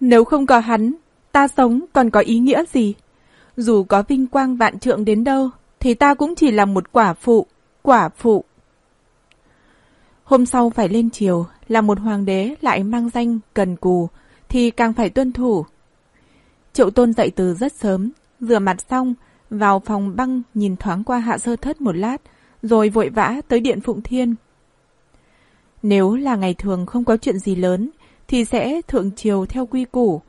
Nếu không có hắn, ta sống còn có ý nghĩa gì? Dù có vinh quang vạn trượng đến đâu, thì ta cũng chỉ là một quả phụ, quả phụ. Hôm sau phải lên chiều, là một hoàng đế lại mang danh cần cù, thì càng phải tuân thủ. Triệu tôn dậy từ rất sớm, rửa mặt xong, vào phòng băng nhìn thoáng qua hạ sơ thất một lát, rồi vội vã tới điện Phụng Thiên. Nếu là ngày thường không có chuyện gì lớn, thì sẽ thượng triều theo quy củ.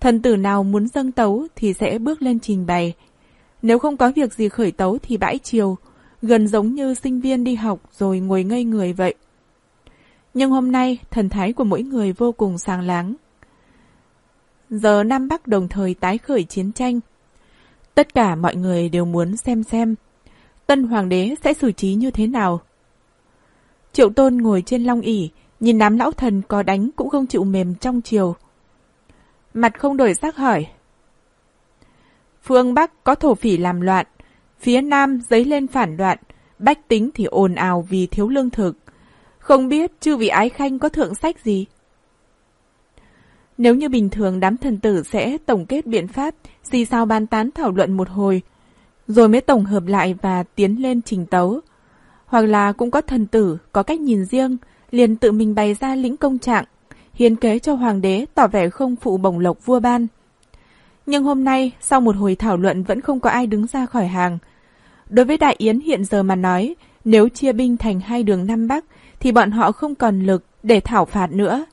Thần tử nào muốn dâng tấu thì sẽ bước lên trình bày. Nếu không có việc gì khởi tấu thì bãi chiều, gần giống như sinh viên đi học rồi ngồi ngây người vậy. Nhưng hôm nay, thần thái của mỗi người vô cùng sáng láng. Giờ Nam Bắc đồng thời tái khởi chiến tranh. Tất cả mọi người đều muốn xem xem tân hoàng đế sẽ xử trí như thế nào. Triệu tôn ngồi trên long ỷ nhìn đám lão thần có đánh cũng không chịu mềm trong chiều. Mặt không đổi sắc hỏi. Phương Bắc có thổ phỉ làm loạn, phía Nam dấy lên phản loạn, bách tính thì ồn ào vì thiếu lương thực. Không biết chư vị ái khanh có thượng sách gì? Nếu như bình thường đám thần tử sẽ tổng kết biện pháp, xì sao bàn tán thảo luận một hồi, rồi mới tổng hợp lại và tiến lên trình tấu. Hoặc là cũng có thần tử, có cách nhìn riêng, liền tự mình bày ra lĩnh công trạng, hiến kế cho hoàng đế tỏ vẻ không phụ bổng lộc vua ban. Nhưng hôm nay, sau một hồi thảo luận vẫn không có ai đứng ra khỏi hàng. Đối với Đại Yến hiện giờ mà nói, nếu chia binh thành hai đường Nam Bắc, thì bọn họ không còn lực để thảo phạt nữa.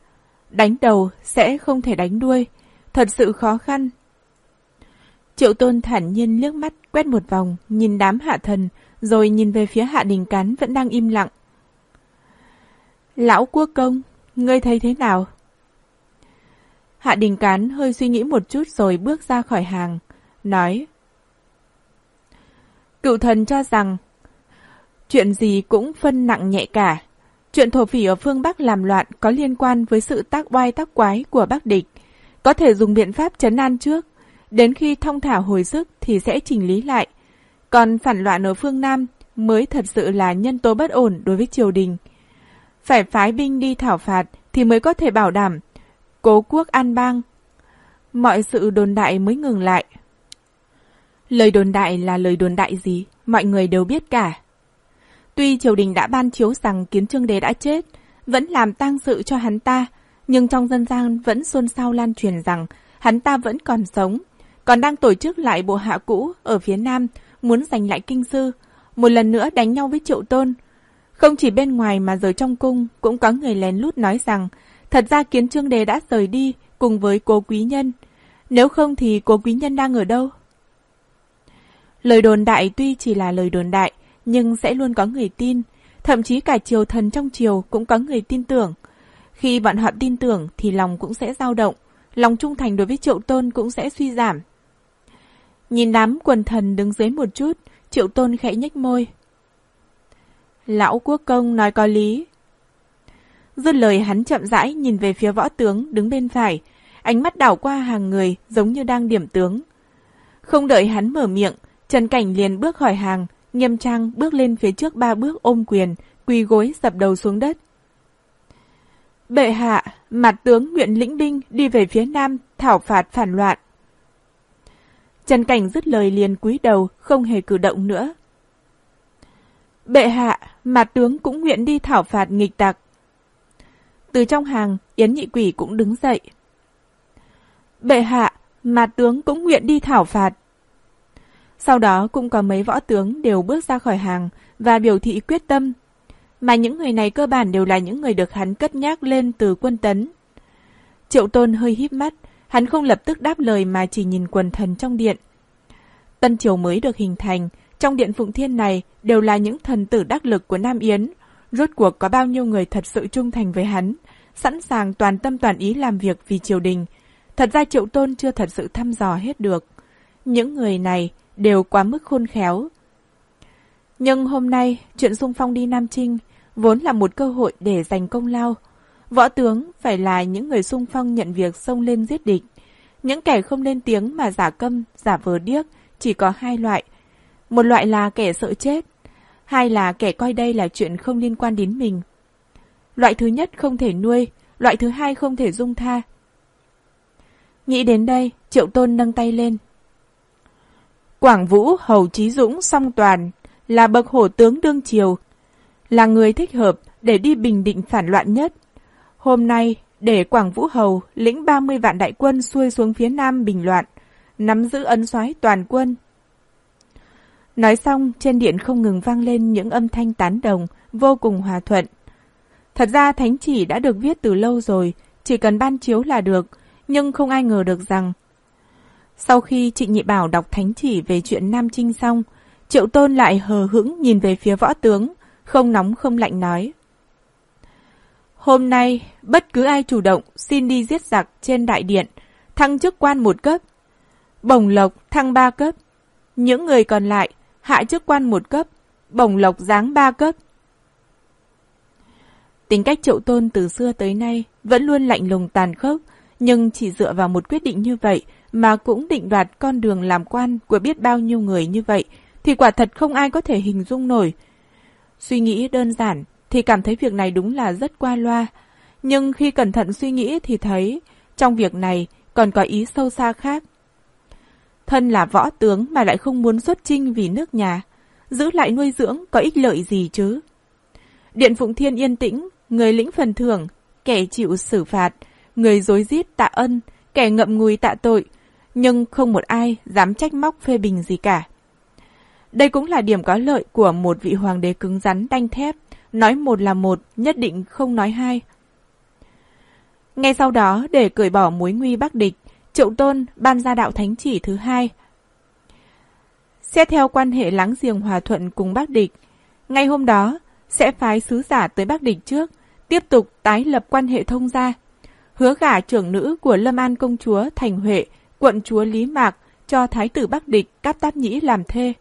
Đánh đầu sẽ không thể đánh đuôi, thật sự khó khăn. Triệu tôn thản nhiên liếc mắt quét một vòng, nhìn đám hạ thần, rồi nhìn về phía hạ đình cán vẫn đang im lặng. Lão quốc công, ngươi thấy thế nào? Hạ đình cán hơi suy nghĩ một chút rồi bước ra khỏi hàng, nói. Cựu thần cho rằng, chuyện gì cũng phân nặng nhẹ cả. Chuyện thổ phỉ ở phương Bắc làm loạn có liên quan với sự tác oai tác quái của Bắc địch. Có thể dùng biện pháp chấn an trước, đến khi thông thả hồi sức thì sẽ chỉnh lý lại. Còn phản loạn ở phương Nam mới thật sự là nhân tố bất ổn đối với triều đình. Phải phái binh đi thảo phạt thì mới có thể bảo đảm cố quốc an bang. Mọi sự đồn đại mới ngừng lại. Lời đồn đại là lời đồn đại gì, mọi người đều biết cả. Tuy triều đình đã ban chiếu rằng kiến trương đế đã chết, vẫn làm tang sự cho hắn ta, nhưng trong dân gian vẫn xôn xao lan truyền rằng hắn ta vẫn còn sống, còn đang tổ chức lại bộ hạ cũ ở phía Nam, muốn giành lại kinh sư, một lần nữa đánh nhau với triệu tôn. Không chỉ bên ngoài mà giờ trong cung cũng có người lén lút nói rằng thật ra kiến trương đề đã rời đi cùng với cô quý nhân. Nếu không thì cô quý nhân đang ở đâu? Lời đồn đại tuy chỉ là lời đồn đại, nhưng sẽ luôn có người tin. Thậm chí cả triều thần trong triều cũng có người tin tưởng. Khi bọn họ tin tưởng thì lòng cũng sẽ dao động, lòng trung thành đối với triệu tôn cũng sẽ suy giảm. Nhìn đám quần thần đứng dưới một chút, triệu tôn khẽ nhếch môi. Lão quốc công nói có lý. Dứt lời hắn chậm rãi nhìn về phía võ tướng đứng bên phải, ánh mắt đảo qua hàng người giống như đang điểm tướng. Không đợi hắn mở miệng, Trần Cảnh liền bước khỏi hàng, nghiêm trang bước lên phía trước ba bước ôm quyền, quỳ gối dập đầu xuống đất. Bệ hạ, mặt tướng nguyện lĩnh binh đi về phía nam thảo phạt phản loạn. Trần Cảnh dứt lời liền cúi đầu, không hề cử động nữa. Bệ hạ, mặt tướng cũng nguyện đi thảo phạt nghịch tặc. Từ trong hàng, Yến Nhị Quỷ cũng đứng dậy. Bệ hạ, mặt tướng cũng nguyện đi thảo phạt. Sau đó cũng có mấy võ tướng đều bước ra khỏi hàng và biểu thị quyết tâm. Mà những người này cơ bản đều là những người được hắn cất nhắc lên từ quân tấn. Triệu Tôn hơi híp mắt, Hắn không lập tức đáp lời mà chỉ nhìn quần thần trong điện. Tân triều mới được hình thành, trong điện Phụng Thiên này đều là những thần tử đắc lực của Nam Yến. Rốt cuộc có bao nhiêu người thật sự trung thành với hắn, sẵn sàng toàn tâm toàn ý làm việc vì triều đình. Thật ra Triệu Tôn chưa thật sự thăm dò hết được. Những người này đều quá mức khôn khéo. Nhưng hôm nay, chuyện xung phong đi Nam Trinh vốn là một cơ hội để giành công lao, Võ tướng phải là những người sung phong nhận việc xông lên giết địch. Những kẻ không lên tiếng mà giả câm, giả vờ điếc chỉ có hai loại. Một loại là kẻ sợ chết, hai là kẻ coi đây là chuyện không liên quan đến mình. Loại thứ nhất không thể nuôi, loại thứ hai không thể dung tha. Nghĩ đến đây, Triệu Tôn nâng tay lên. Quảng Vũ Hầu Chí Dũng song toàn là bậc hổ tướng đương triều, là người thích hợp để đi bình định phản loạn nhất. Hôm nay, để Quảng Vũ Hầu lĩnh 30 vạn đại quân xuôi xuống phía nam bình loạn, nắm giữ ấn soái toàn quân. Nói xong, trên điện không ngừng vang lên những âm thanh tán đồng, vô cùng hòa thuận. Thật ra thánh chỉ đã được viết từ lâu rồi, chỉ cần ban chiếu là được, nhưng không ai ngờ được rằng sau khi Trịnh Nhị Bảo đọc thánh chỉ về chuyện Nam Trinh xong, Triệu Tôn lại hờ hững nhìn về phía võ tướng, không nóng không lạnh nói. Hôm nay, bất cứ ai chủ động xin đi giết giặc trên đại điện, thăng chức quan một cấp. Bổng lộc thăng ba cấp. Những người còn lại hạ chức quan một cấp, bổng lộc giáng ba cấp. Tính cách triệu tôn từ xưa tới nay vẫn luôn lạnh lùng tàn khốc, nhưng chỉ dựa vào một quyết định như vậy mà cũng định đoạt con đường làm quan của biết bao nhiêu người như vậy, thì quả thật không ai có thể hình dung nổi. Suy nghĩ đơn giản thì cảm thấy việc này đúng là rất qua loa, nhưng khi cẩn thận suy nghĩ thì thấy trong việc này còn có ý sâu xa khác. Thân là võ tướng mà lại không muốn xuất chinh vì nước nhà, giữ lại nuôi dưỡng có ích lợi gì chứ? Điện Phụng Thiên yên tĩnh, người lĩnh phần thưởng, kẻ chịu xử phạt, người dối giết tạ ân, kẻ ngậm ngùi tạ tội, nhưng không một ai dám trách móc phê bình gì cả. Đây cũng là điểm có lợi của một vị hoàng đế cứng rắn đanh thép, nói một là một, nhất định không nói hai. Ngay sau đó, để cởi bỏ mối nguy bắc địch, Triệu Tôn ban ra đạo thánh chỉ thứ hai. Xét theo quan hệ láng giềng hòa thuận cùng Bắc Địch, ngay hôm đó sẽ phái sứ giả tới Bắc Địch trước, tiếp tục tái lập quan hệ thông gia, hứa gả trưởng nữ của Lâm An công chúa Thành Huệ, quận chúa Lý Mạc cho thái tử Bắc Địch Cáp Tát Nhĩ làm thê.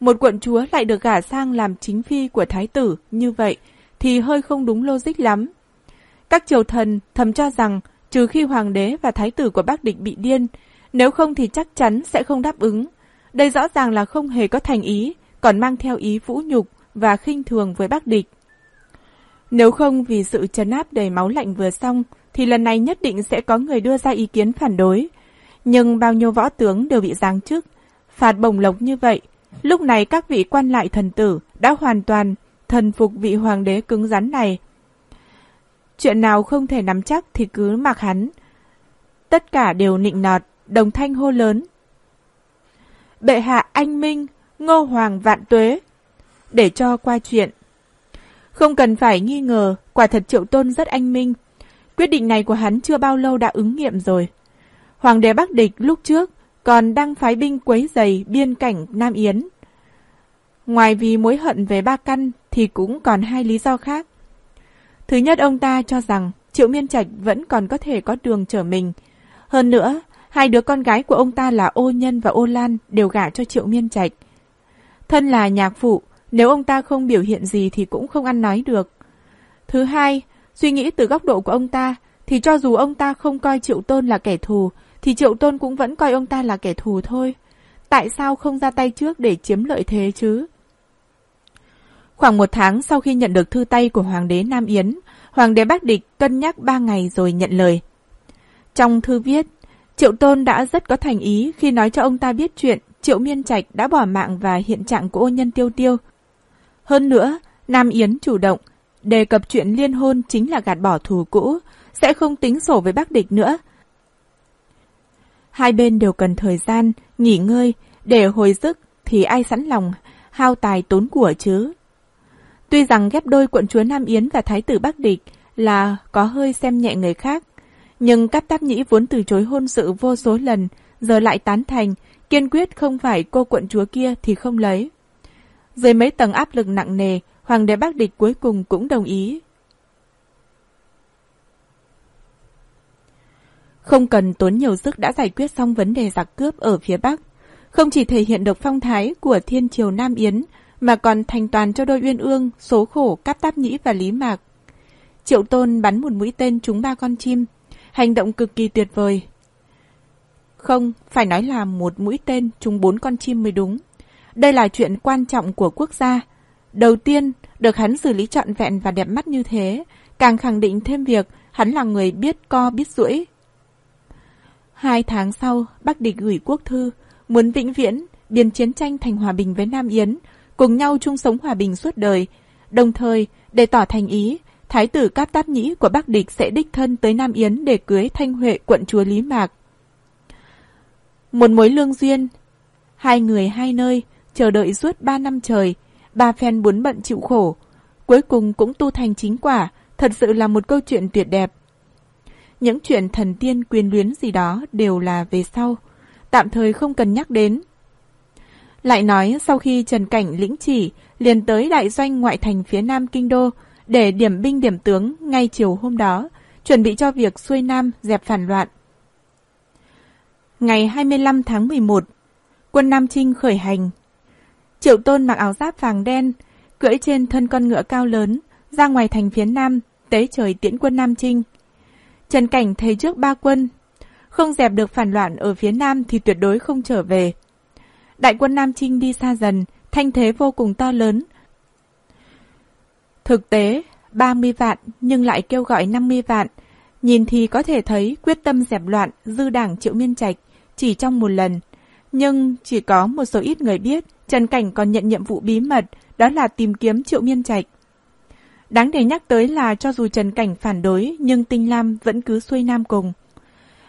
Một quận chúa lại được gả sang làm chính phi của thái tử như vậy thì hơi không đúng logic lắm. Các triều thần thầm cho rằng trừ khi hoàng đế và thái tử của Bắc Địch bị điên, nếu không thì chắc chắn sẽ không đáp ứng. Đây rõ ràng là không hề có thành ý, còn mang theo ý vũ nhục và khinh thường với Bắc Địch. Nếu không vì sự trấn áp đầy máu lạnh vừa xong, thì lần này nhất định sẽ có người đưa ra ý kiến phản đối. Nhưng bao nhiêu võ tướng đều bị giáng chức, phạt bổng lộc như vậy. Lúc này các vị quan lại thần tử đã hoàn toàn thần phục vị hoàng đế cứng rắn này, Chuyện nào không thể nắm chắc thì cứ mặc hắn. Tất cả đều nịnh nọt, đồng thanh hô lớn. Bệ hạ anh minh, ngô hoàng vạn tuế. Để cho qua chuyện. Không cần phải nghi ngờ, quả thật triệu tôn rất anh minh. Quyết định này của hắn chưa bao lâu đã ứng nghiệm rồi. Hoàng đế Bắc Địch lúc trước còn đang phái binh quấy giày biên cảnh Nam Yến. Ngoài vì mối hận về ba căn thì cũng còn hai lý do khác. Thứ nhất ông ta cho rằng Triệu Miên Trạch vẫn còn có thể có đường trở mình. Hơn nữa, hai đứa con gái của ông ta là Ô Nhân và Ô Lan đều gả cho Triệu Miên Trạch. Thân là nhạc phụ, nếu ông ta không biểu hiện gì thì cũng không ăn nói được. Thứ hai, suy nghĩ từ góc độ của ông ta, thì cho dù ông ta không coi Triệu Tôn là kẻ thù, thì Triệu Tôn cũng vẫn coi ông ta là kẻ thù thôi. Tại sao không ra tay trước để chiếm lợi thế chứ? Khoảng một tháng sau khi nhận được thư tay của Hoàng đế Nam Yến, Hoàng đế Bắc Địch cân nhắc ba ngày rồi nhận lời. Trong thư viết, Triệu Tôn đã rất có thành ý khi nói cho ông ta biết chuyện Triệu Miên Trạch đã bỏ mạng và hiện trạng của ô nhân tiêu tiêu. Hơn nữa, Nam Yến chủ động, đề cập chuyện liên hôn chính là gạt bỏ thù cũ, sẽ không tính sổ với Bắc Địch nữa. Hai bên đều cần thời gian, nghỉ ngơi, để hồi sức thì ai sẵn lòng, hao tài tốn của chứ. Tuy rằng ghép đôi quận chúa Nam Yến và thái tử Bắc Địch là có hơi xem nhẹ người khác, nhưng Cáp Táp Nhĩ vốn từ chối hôn sự vô số lần, giờ lại tán thành, kiên quyết không phải cô quận chúa kia thì không lấy. Dưới mấy tầng áp lực nặng nề, Hoàng đế Bắc Địch cuối cùng cũng đồng ý. Không cần tốn nhiều sức đã giải quyết xong vấn đề giặc cướp ở phía Bắc. Không chỉ thể hiện được phong thái của thiên triều Nam Yến, mà còn thành toàn cho đôi uyên ương, số khổ, cáp táp nhĩ và lý mạc. Triệu tôn bắn một mũi tên trúng ba con chim, hành động cực kỳ tuyệt vời. Không, phải nói là một mũi tên trúng bốn con chim mới đúng. Đây là chuyện quan trọng của quốc gia. Đầu tiên, được hắn xử lý trọn vẹn và đẹp mắt như thế, càng khẳng định thêm việc hắn là người biết co biết duỗi. Hai tháng sau, Bắc địch gửi quốc thư, muốn vĩnh viễn, biến chiến tranh thành hòa bình với Nam Yến, cùng nhau chung sống hòa bình suốt đời. Đồng thời, để tỏ thành ý, Thái tử Cáp Táp Nhĩ của Bắc địch sẽ đích thân tới Nam Yến để cưới Thanh Huệ quận chúa Lý Mạc. Một mối lương duyên, hai người hai nơi, chờ đợi suốt ba năm trời, ba phen bốn bận chịu khổ, cuối cùng cũng tu thành chính quả, thật sự là một câu chuyện tuyệt đẹp. Những chuyện thần tiên quyền luyến gì đó đều là về sau, tạm thời không cần nhắc đến. Lại nói sau khi Trần Cảnh lĩnh chỉ, liền tới đại doanh ngoại thành phía nam kinh đô, để điểm binh điểm tướng ngay chiều hôm đó, chuẩn bị cho việc xuôi nam dẹp phản loạn. Ngày 25 tháng 11, quân Nam Trinh khởi hành. Triệu Tôn mặc áo giáp vàng đen, cưỡi trên thân con ngựa cao lớn, ra ngoài thành phía nam, tế trời tiễn quân Nam Trinh. Trần Cảnh thấy trước ba quân, không dẹp được phản loạn ở phía nam thì tuyệt đối không trở về. Đại quân Nam Trinh đi xa dần, thanh thế vô cùng to lớn. Thực tế, 30 vạn nhưng lại kêu gọi 50 vạn. Nhìn thì có thể thấy quyết tâm dẹp loạn dư đảng Triệu Miên Trạch chỉ trong một lần. Nhưng chỉ có một số ít người biết Trần Cảnh còn nhận nhiệm vụ bí mật đó là tìm kiếm Triệu Miên Trạch. Đáng để nhắc tới là cho dù Trần Cảnh phản đối nhưng Tinh Lam vẫn cứ xuôi nam cùng.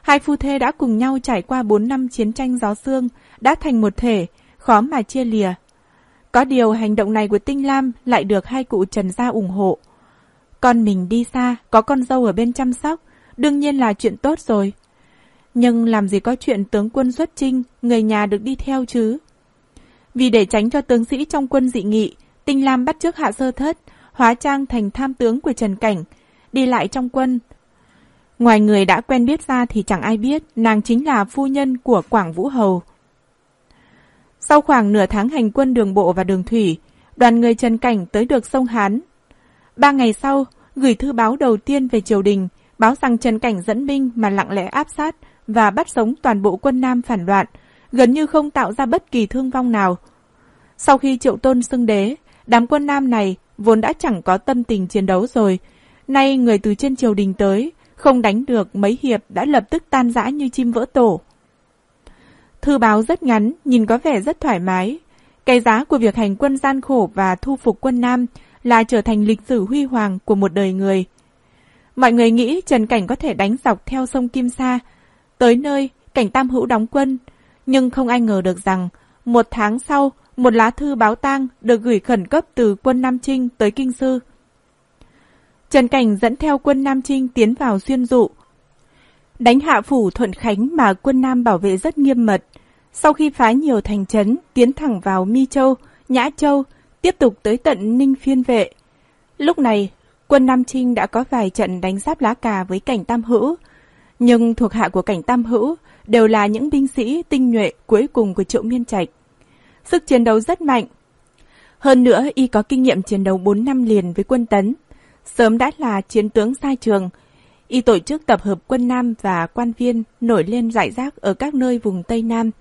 Hai phu thê đã cùng nhau trải qua 4 năm chiến tranh gió xương, đã thành một thể, khó mà chia lìa. Có điều hành động này của Tinh Lam lại được hai cụ Trần Gia ủng hộ. Con mình đi xa, có con dâu ở bên chăm sóc, đương nhiên là chuyện tốt rồi. Nhưng làm gì có chuyện tướng quân xuất trinh, người nhà được đi theo chứ? Vì để tránh cho tướng sĩ trong quân dị nghị, Tinh Lam bắt trước hạ sơ thất, hóa trang thành tham tướng của Trần Cảnh, đi lại trong quân. Ngoài người đã quen biết ra thì chẳng ai biết nàng chính là phu nhân của Quảng Vũ Hầu. Sau khoảng nửa tháng hành quân đường bộ và đường thủy, đoàn người Trần Cảnh tới được sông Hán. Ba ngày sau, gửi thư báo đầu tiên về triều đình, báo rằng Trần Cảnh dẫn binh mà lặng lẽ áp sát và bắt sống toàn bộ quân Nam phản loạn, gần như không tạo ra bất kỳ thương vong nào. Sau khi triệu tôn xưng đế, đám quân Nam này vốn đã chẳng có tâm tình chiến đấu rồi. Nay người từ trên triều đình tới, không đánh được mấy hiệp đã lập tức tan rã như chim vỡ tổ. Thư báo rất ngắn, nhìn có vẻ rất thoải mái. Cái giá của việc hành quân gian khổ và thu phục quân Nam là trở thành lịch sử huy hoàng của một đời người. Mọi người nghĩ Trần Cảnh có thể đánh dọc theo sông Kim Sa, tới nơi Cảnh Tam Hữu đóng quân, nhưng không ai ngờ được rằng một tháng sau một lá thư báo tang được gửi khẩn cấp từ quân Nam Trinh tới Kinh Sư. Trần Cảnh dẫn theo quân Nam Trinh tiến vào xuyên dụ. Đánh hạ phủ Thuận Khánh mà quân Nam bảo vệ rất nghiêm mật. Sau khi phá nhiều thành trấn, tiến thẳng vào Mi Châu, Nhã Châu, tiếp tục tới tận Ninh Phiên Vệ. Lúc này, quân Nam Trinh đã có vài trận đánh giáp lá cà với cảnh Tam Hữu. Nhưng thuộc hạ của cảnh Tam Hữu đều là những binh sĩ tinh nhuệ cuối cùng của Triệu Miên Trạch sức chiến đấu rất mạnh. Hơn nữa, y có kinh nghiệm chiến đấu 4 năm liền với quân tấn. Sớm đã là chiến tướng sai trường. Y tổ chức tập hợp quân Nam và quan viên nổi lên giải rác ở các nơi vùng Tây Nam.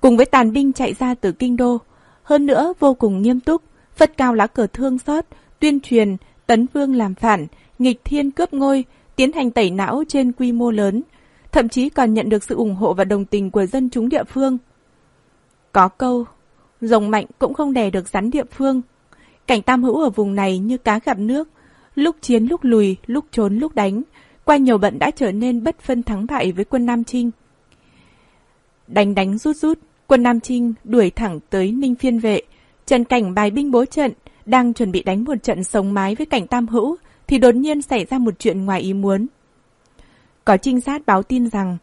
Cùng với tàn binh chạy ra từ kinh đô, hơn nữa vô cùng nghiêm túc, phất cao lá cờ thương xót, tuyên truyền, tấn vương làm phản, nghịch thiên cướp ngôi, tiến hành tẩy não trên quy mô lớn, thậm chí còn nhận được sự ủng hộ và đồng tình của dân chúng địa phương. Có câu, rồng mạnh cũng không đè được rắn địa phương. Cảnh tam hữu ở vùng này như cá gặp nước, lúc chiến lúc lùi, lúc trốn lúc đánh, qua nhiều bận đã trở nên bất phân thắng bại với quân Nam Trinh. Đánh đánh rút rút, quân Nam Trinh đuổi thẳng tới Ninh Phiên Vệ, Trần Cảnh bài binh bố trận, đang chuẩn bị đánh một trận sống mái với cảnh tam hữu, thì đột nhiên xảy ra một chuyện ngoài ý muốn. Có trinh sát báo tin rằng,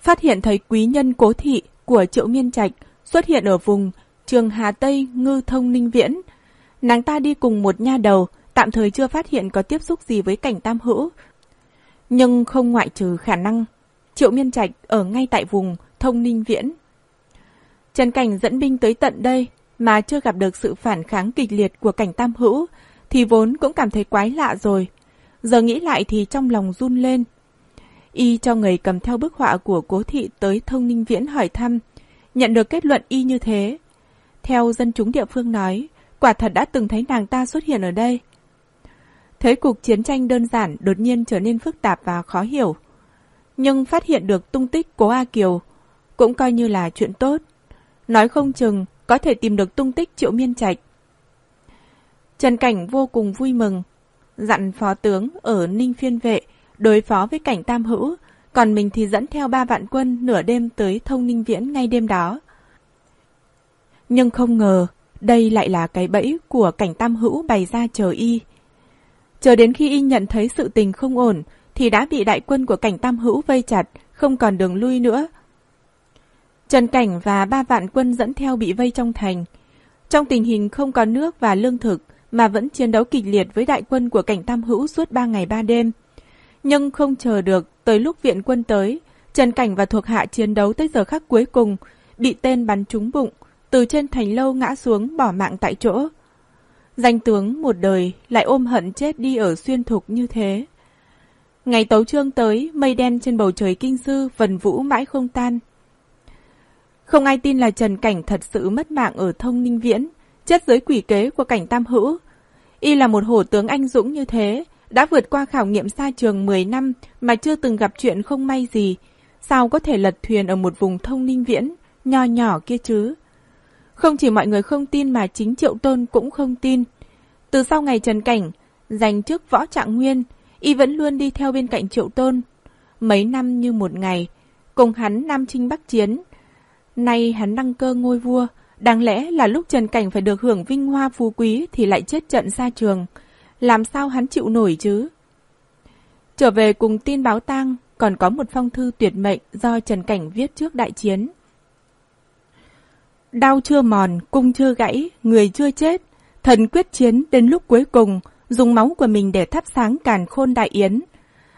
phát hiện thấy quý nhân cố thị của Triệu Miên Trạch xuất hiện ở vùng Trường Hà Tây Ngư Thông Ninh Viễn. Nàng ta đi cùng một nha đầu, tạm thời chưa phát hiện có tiếp xúc gì với cảnh tam hữu. Nhưng không ngoại trừ khả năng Triệu Miên Trạch ở ngay tại vùng Thông Ninh Viễn. Trần Cảnh dẫn binh tới tận đây mà chưa gặp được sự phản kháng kịch liệt của cảnh tam hữu thì vốn cũng cảm thấy quái lạ rồi. Giờ nghĩ lại thì trong lòng run lên. Y cho người cầm theo bức họa của cố thị tới thông ninh viễn hỏi thăm, nhận được kết luận y như thế. Theo dân chúng địa phương nói, quả thật đã từng thấy nàng ta xuất hiện ở đây. Thấy cuộc chiến tranh đơn giản đột nhiên trở nên phức tạp và khó hiểu. nhưng phát hiện được tung tích của A Kiều cũng coi như là chuyện tốt. Nói không chừng có thể tìm được tung tích Triệu Miên Trạch. Trần Cảnh vô cùng vui mừng, dặn phó tướng ở Ninh Phiên Vệ đối phó với cảnh Tam Hữu, còn mình thì dẫn theo ba vạn quân nửa đêm tới thông Ninh Viễn ngay đêm đó. Nhưng không ngờ, đây lại là cái bẫy của cảnh Tam Hữu bày ra chờ y. Chờ đến khi y nhận thấy sự tình không ổn, thì đã bị đại quân của cảnh Tam Hữu vây chặt, không còn đường lui nữa. Trần Cảnh và ba vạn quân dẫn theo bị vây trong thành. Trong tình hình không có nước và lương thực, mà vẫn chiến đấu kịch liệt với đại quân của cảnh Tam Hữu suốt ba ngày ba đêm. Nhưng không chờ được, tới lúc viện quân tới, Trần Cảnh và thuộc hạ chiến đấu tới giờ khắc cuối cùng, bị tên bắn trúng bụng, từ trên thành lâu ngã xuống bỏ mạng tại chỗ. Danh tướng một đời lại ôm hận chết đi ở xuyên thục như thế. Ngày tấu trương tới, mây đen trên bầu trời kinh sư vần vũ mãi không tan. Không ai tin là Trần Cảnh thật sự mất mạng ở thông ninh viễn, chết dưới quỷ kế của cảnh tam hữu. Y là một hổ tướng anh dũng như thế, đã vượt qua khảo nghiệm xa trường 10 năm mà chưa từng gặp chuyện không may gì. Sao có thể lật thuyền ở một vùng thông ninh viễn, nho nhỏ kia chứ? Không chỉ mọi người không tin mà chính Triệu Tôn cũng không tin. Từ sau ngày Trần Cảnh, giành chức võ trạng nguyên, y vẫn luôn đi theo bên cạnh Triệu Tôn. Mấy năm như một ngày, cùng hắn Nam Trinh Bắc Chiến. Nay hắn đăng cơ ngôi vua, đáng lẽ là lúc Trần Cảnh phải được hưởng vinh hoa phú quý thì lại chết trận xa trường. Làm sao hắn chịu nổi chứ? Trở về cùng tin báo tang, còn có một phong thư tuyệt mệnh do Trần Cảnh viết trước đại chiến. Đau chưa mòn, cung chưa gãy, người chưa chết. Thần quyết chiến đến lúc cuối cùng, dùng máu của mình để thắp sáng càn khôn đại yến.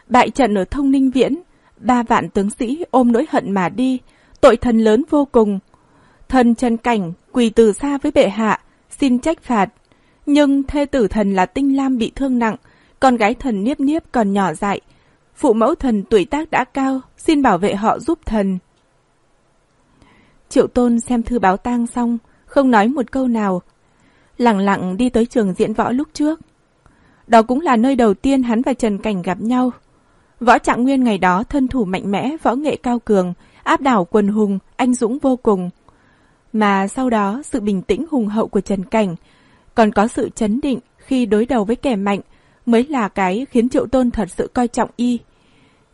Bại trận ở thông ninh viễn, ba vạn tướng sĩ ôm nỗi hận mà đi, tội thần lớn vô cùng. Thần Trần Cảnh quỳ từ xa với bệ hạ, xin trách phạt. Nhưng thê tử thần là Tinh Lam bị thương nặng, con gái thần Niếp Niếp còn nhỏ dại. Phụ mẫu thần tuổi tác đã cao, xin bảo vệ họ giúp thần. Triệu Tôn xem thư báo tang xong, không nói một câu nào. Lặng lặng đi tới trường diễn võ lúc trước. Đó cũng là nơi đầu tiên hắn và Trần Cảnh gặp nhau. Võ Trạng Nguyên ngày đó thân thủ mạnh mẽ, võ nghệ cao cường, áp đảo quần hùng, anh dũng vô cùng. Mà sau đó sự bình tĩnh hùng hậu của Trần Cảnh, còn có sự chấn định khi đối đầu với kẻ mạnh mới là cái khiến Triệu Tôn thật sự coi trọng y.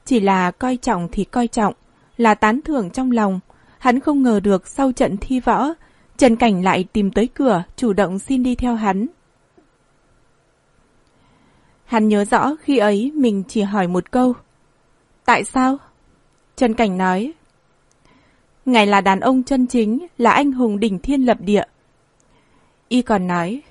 Chỉ là coi trọng thì coi trọng, là tán thưởng trong lòng, Hắn không ngờ được sau trận thi võ, Trần Cảnh lại tìm tới cửa, chủ động xin đi theo hắn. Hắn nhớ rõ khi ấy mình chỉ hỏi một câu. Tại sao? Trần Cảnh nói. Ngài là đàn ông chân chính, là anh hùng đỉnh thiên lập địa. Y còn nói.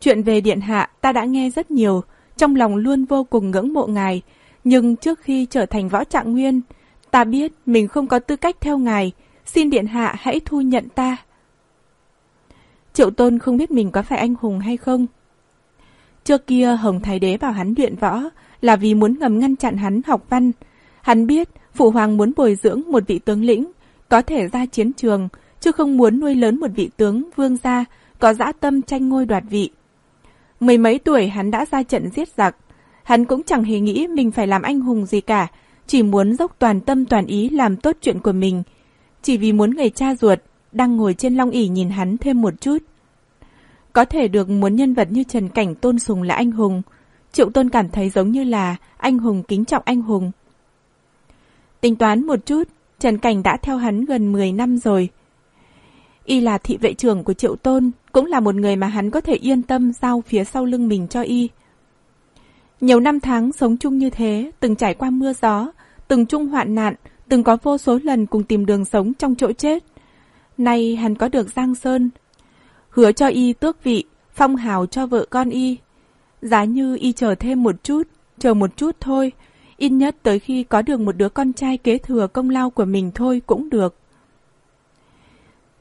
Chuyện về Điện Hạ ta đã nghe rất nhiều, trong lòng luôn vô cùng ngưỡng mộ ngài. Nhưng trước khi trở thành võ trạng nguyên, Ta biết mình không có tư cách theo ngài, xin điện hạ hãy thu nhận ta. Triệu Tôn không biết mình có phải anh hùng hay không. Trước kia Hồng Thái Đế bảo hắn luyện võ là vì muốn ngầm ngăn chặn hắn học văn. Hắn biết Phụ Hoàng muốn bồi dưỡng một vị tướng lĩnh, có thể ra chiến trường, chứ không muốn nuôi lớn một vị tướng vương gia, có dã tâm tranh ngôi đoạt vị. Mười mấy tuổi hắn đã ra trận giết giặc. Hắn cũng chẳng hề nghĩ mình phải làm anh hùng gì cả, chỉ muốn dốc toàn tâm toàn ý làm tốt chuyện của mình, chỉ vì muốn người cha ruột đang ngồi trên long ỷ nhìn hắn thêm một chút. Có thể được muốn nhân vật như Trần Cảnh tôn sùng là anh hùng, Triệu Tôn cảm thấy giống như là anh hùng kính trọng anh hùng. Tính toán một chút, Trần Cảnh đã theo hắn gần 10 năm rồi. Y là thị vệ trưởng của Triệu Tôn, cũng là một người mà hắn có thể yên tâm giao phía sau lưng mình cho Y. Nhiều năm tháng sống chung như thế, từng trải qua mưa gió, từng chung hoạn nạn, từng có vô số lần cùng tìm đường sống trong chỗ chết. Nay hắn có được Giang Sơn, hứa cho y tước vị, phong hào cho vợ con y. Giá như y chờ thêm một chút, chờ một chút thôi, ít nhất tới khi có được một đứa con trai kế thừa công lao của mình thôi cũng được.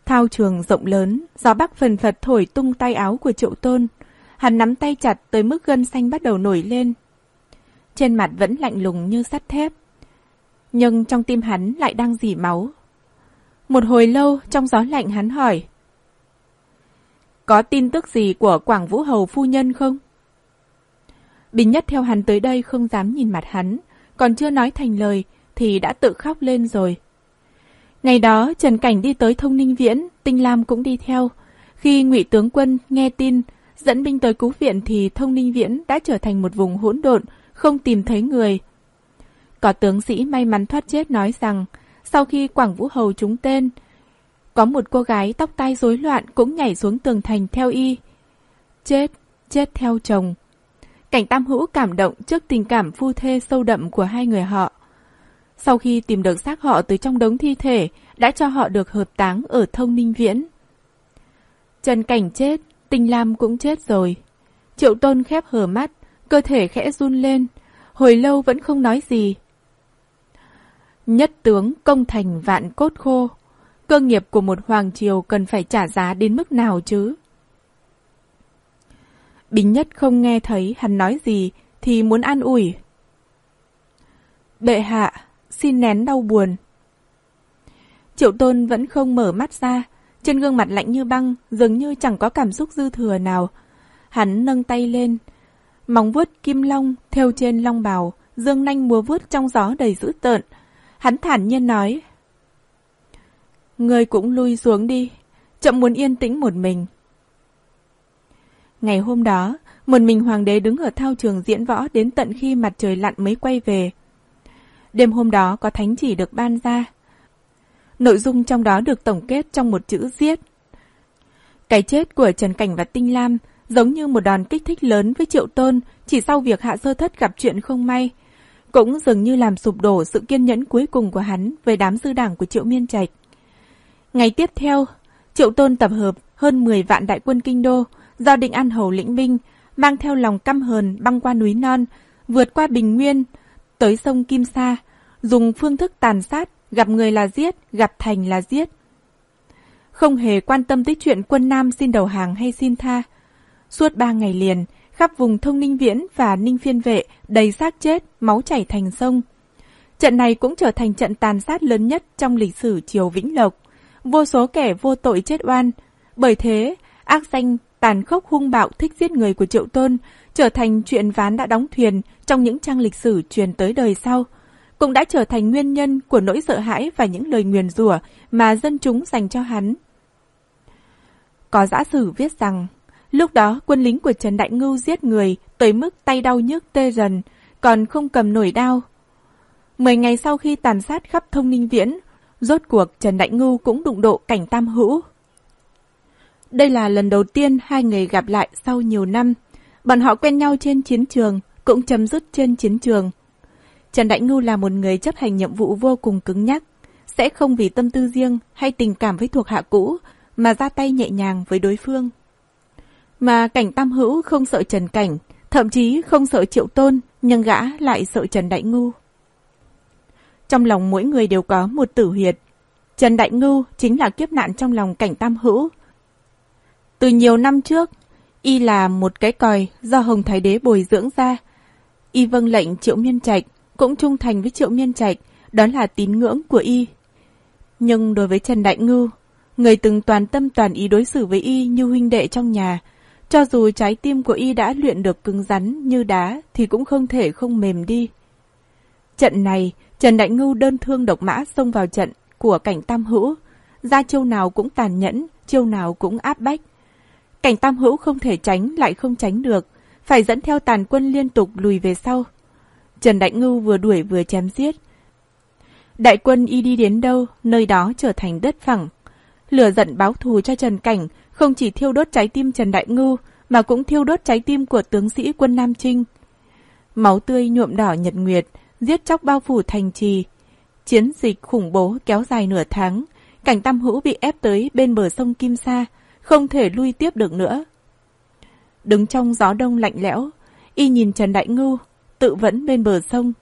Thao trường rộng lớn, gió bắc phần phật thổi tung tay áo của triệu tôn. Hắn nắm tay chặt tới mức gân xanh bắt đầu nổi lên. Trên mặt vẫn lạnh lùng như sắt thép, nhưng trong tim hắn lại đang dỉ máu. Một hồi lâu trong gió lạnh hắn hỏi. Có tin tức gì của Quảng Vũ Hầu phu nhân không? Bình nhất theo hắn tới đây không dám nhìn mặt hắn, còn chưa nói thành lời, thì đã tự khóc lên rồi. Ngày đó, Trần Cảnh đi tới Thông Ninh Viễn, Tinh Lam cũng đi theo. Khi ngụy tướng quân nghe tin dẫn binh tới cứu viện thì Thông Ninh Viễn đã trở thành một vùng hỗn độn, không tìm thấy người. Có tướng sĩ may mắn thoát chết nói rằng, sau khi Quảng Vũ Hầu trúng tên, có một cô gái tóc tai rối loạn cũng nhảy xuống tường thành theo y. Chết, chết theo chồng. Cảnh Tam Hữu cảm động trước tình cảm phu thê sâu đậm của hai người họ. Sau khi tìm được xác họ từ trong đống thi thể, đã cho họ được hợp táng ở Thông Ninh Viễn. Trần Cảnh chết, Tinh Lam cũng chết rồi. Triệu Tôn khép hờ mắt, cơ thể khẽ run lên, hồi lâu vẫn không nói gì. Nhất tướng công thành vạn cốt khô, cơ nghiệp của một hoàng triều cần phải trả giá đến mức nào chứ? bình nhất không nghe thấy hắn nói gì thì muốn an ủi. Bệ hạ, xin nén đau buồn. Triệu tôn vẫn không mở mắt ra, trên gương mặt lạnh như băng, dường như chẳng có cảm xúc dư thừa nào. Hắn nâng tay lên, móng vuốt kim long theo trên long bào, dương nanh múa vuốt trong gió đầy dữ tợn. Hắn thản nhiên nói, Người cũng lui xuống đi, chậm muốn yên tĩnh một mình. Ngày hôm đó, một mình hoàng đế đứng ở thao trường diễn võ đến tận khi mặt trời lặn mới quay về. Đêm hôm đó có thánh chỉ được ban ra. Nội dung trong đó được tổng kết trong một chữ giết. Cái chết của Trần Cảnh và Tinh Lam giống như một đòn kích thích lớn với Triệu Tôn chỉ sau việc Hạ Sơ Thất gặp chuyện không may. Cũng dường như làm sụp đổ sự kiên nhẫn cuối cùng của hắn về đám dư đảng của Triệu Miên Trạch. Ngày tiếp theo, Triệu Tôn tập hợp hơn 10 vạn đại quân kinh đô do Định An Hầu lĩnh binh, mang theo lòng căm hờn băng qua núi non, vượt qua Bình Nguyên, tới sông Kim Sa, dùng phương thức tàn sát, gặp người là giết, gặp thành là giết. Không hề quan tâm tới chuyện quân Nam xin đầu hàng hay xin tha. Suốt ba ngày liền, khắp vùng thông ninh viễn và ninh phiên vệ đầy xác chết, máu chảy thành sông. Trận này cũng trở thành trận tàn sát lớn nhất trong lịch sử Triều Vĩnh Lộc. Vô số kẻ vô tội chết oan. Bởi thế, ác danh tàn khốc hung bạo thích giết người của Triệu Tôn trở thành chuyện ván đã đóng thuyền trong những trang lịch sử truyền tới đời sau, cũng đã trở thành nguyên nhân của nỗi sợ hãi và những lời nguyền rủa mà dân chúng dành cho hắn. Có giả sử viết rằng, lúc đó quân lính của Trần Đại Ngưu giết người tới mức tay đau nhức tê dần, còn không cầm nổi đao. Mười ngày sau khi tàn sát khắp thông ninh viễn, rốt cuộc Trần Đại Ngưu cũng đụng độ cảnh tam hữu. Đây là lần đầu tiên hai người gặp lại sau nhiều năm. Bọn họ quen nhau trên chiến trường, cũng chấm dứt trên chiến trường. Trần Đại Ngưu là một người chấp hành nhiệm vụ vô cùng cứng nhắc, sẽ không vì tâm tư riêng hay tình cảm với thuộc hạ cũ mà ra tay nhẹ nhàng với đối phương. Mà cảnh tam hữu không sợ Trần Cảnh, thậm chí không sợ Triệu Tôn, nhưng gã lại sợ Trần Đại ngu. Trong lòng mỗi người đều có một tử huyệt. Trần Đại Ngưu chính là kiếp nạn trong lòng cảnh tam hữu, từ nhiều năm trước, y là một cái còi do Hồng Thái Đế bồi dưỡng ra. Y vâng lệnh Triệu Miên Trạch, cũng trung thành với Triệu Miên Trạch, đó là tín ngưỡng của y. Nhưng đối với Trần Đại Ngư, người từng toàn tâm toàn ý đối xử với y như huynh đệ trong nhà, cho dù trái tim của y đã luyện được cứng rắn như đá thì cũng không thể không mềm đi. Trận này, Trần Đại Ngưu đơn thương độc mã xông vào trận của cảnh tam hữu, ra chiêu nào cũng tàn nhẫn, chiêu nào cũng áp bách. Cảnh tam hữu không thể tránh lại không tránh được, phải dẫn theo tàn quân liên tục lùi về sau. Trần Đại Ngưu vừa đuổi vừa chém giết. Đại quân y đi đến đâu, nơi đó trở thành đất phẳng. Lửa giận báo thù cho Trần Cảnh không chỉ thiêu đốt trái tim Trần Đại Ngưu, mà cũng thiêu đốt trái tim của tướng sĩ quân Nam Trinh. Máu tươi nhuộm đỏ nhật nguyệt, giết chóc bao phủ thành trì. Chiến dịch khủng bố kéo dài nửa tháng, cảnh tam hữu bị ép tới bên bờ sông Kim Sa, không thể lui tiếp được nữa. Đứng trong gió đông lạnh lẽo, y nhìn Trần Đại Ngưu, tự vẫn bên bờ sông.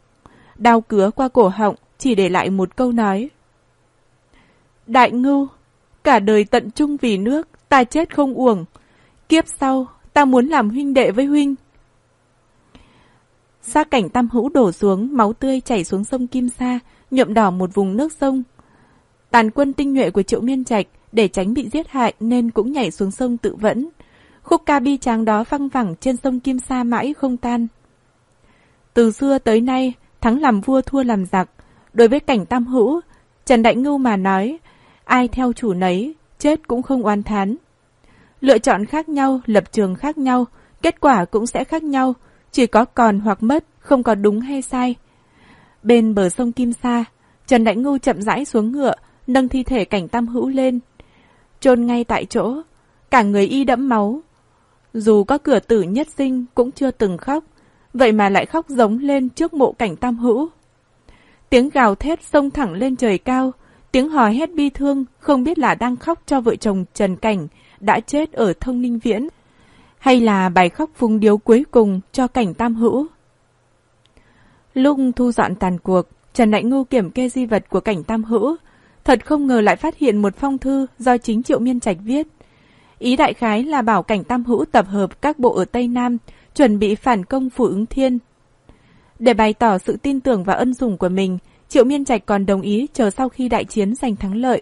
Đao cứa qua cổ họng, chỉ để lại một câu nói. Đại Ngưu, cả đời tận trung vì nước, ta chết không uổng. Kiếp sau, ta muốn làm huynh đệ với huynh. Xa cảnh tam hữu đổ xuống, máu tươi chảy xuống sông Kim Sa, nhuộm đỏ một vùng nước sông. Tàn quân tinh nhuệ của Triệu Miên Trạch để tránh bị giết hại nên cũng nhảy xuống sông tự vẫn. Khúc ca bi tráng đó văng vẳng trên sông Kim Sa mãi không tan. Từ xưa tới nay, thắng làm vua thua làm giặc, Đối với cảnh tam hữu, Trần Đại Ngưu mà nói, ai theo chủ nấy, chết cũng không oan thán. Lựa chọn khác nhau, lập trường khác nhau, kết quả cũng sẽ khác nhau, chỉ có còn hoặc mất, không có đúng hay sai. Bên bờ sông Kim Sa, Trần Đại Ngưu chậm rãi xuống ngựa, nâng thi thể cảnh tam hữu lên. chôn ngay tại chỗ, cả người y đẫm máu. Dù có cửa tử nhất sinh cũng chưa từng khóc, vậy mà lại khóc giống lên trước mộ cảnh tam hữu. Tiếng gào thét sông thẳng lên trời cao, tiếng hò hét bi thương không biết là đang khóc cho vợ chồng Trần Cảnh đã chết ở thông ninh viễn, hay là bài khóc phung điếu cuối cùng cho cảnh tam hữu. Lúc thu dọn tàn cuộc, Trần Đại Ngưu kiểm kê di vật của cảnh tam hữu, thật không ngờ lại phát hiện một phong thư do chính Triệu Miên Trạch viết. Ý đại khái là bảo cảnh tam hữu tập hợp các bộ ở Tây Nam, chuẩn bị phản công phủ ứng thiên. Để bày tỏ sự tin tưởng và ân dùng của mình, Triệu Miên Trạch còn đồng ý chờ sau khi đại chiến giành thắng lợi,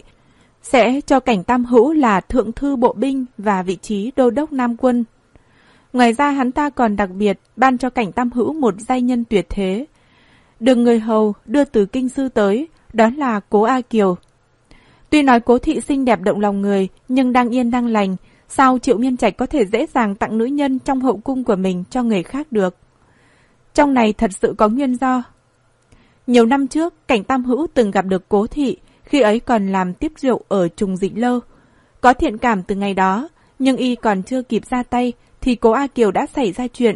sẽ cho cảnh tam hữu là thượng thư bộ binh và vị trí đô đốc Nam quân. Ngoài ra hắn ta còn đặc biệt ban cho cảnh tam hữu một giai nhân tuyệt thế. Được người hầu đưa từ kinh sư tới, đó là cố A Kiều. Tuy nói cố thị xinh đẹp động lòng người, nhưng đang yên đang lành, sao Triệu Miên Trạch có thể dễ dàng tặng nữ nhân trong hậu cung của mình cho người khác được? Trong này thật sự có nguyên do. Nhiều năm trước, cảnh tam hữu từng gặp được cố thị, khi ấy còn làm tiếp rượu ở trùng dịch lơ. Có thiện cảm từ ngày đó, nhưng y còn chưa kịp ra tay thì cố A Kiều đã xảy ra chuyện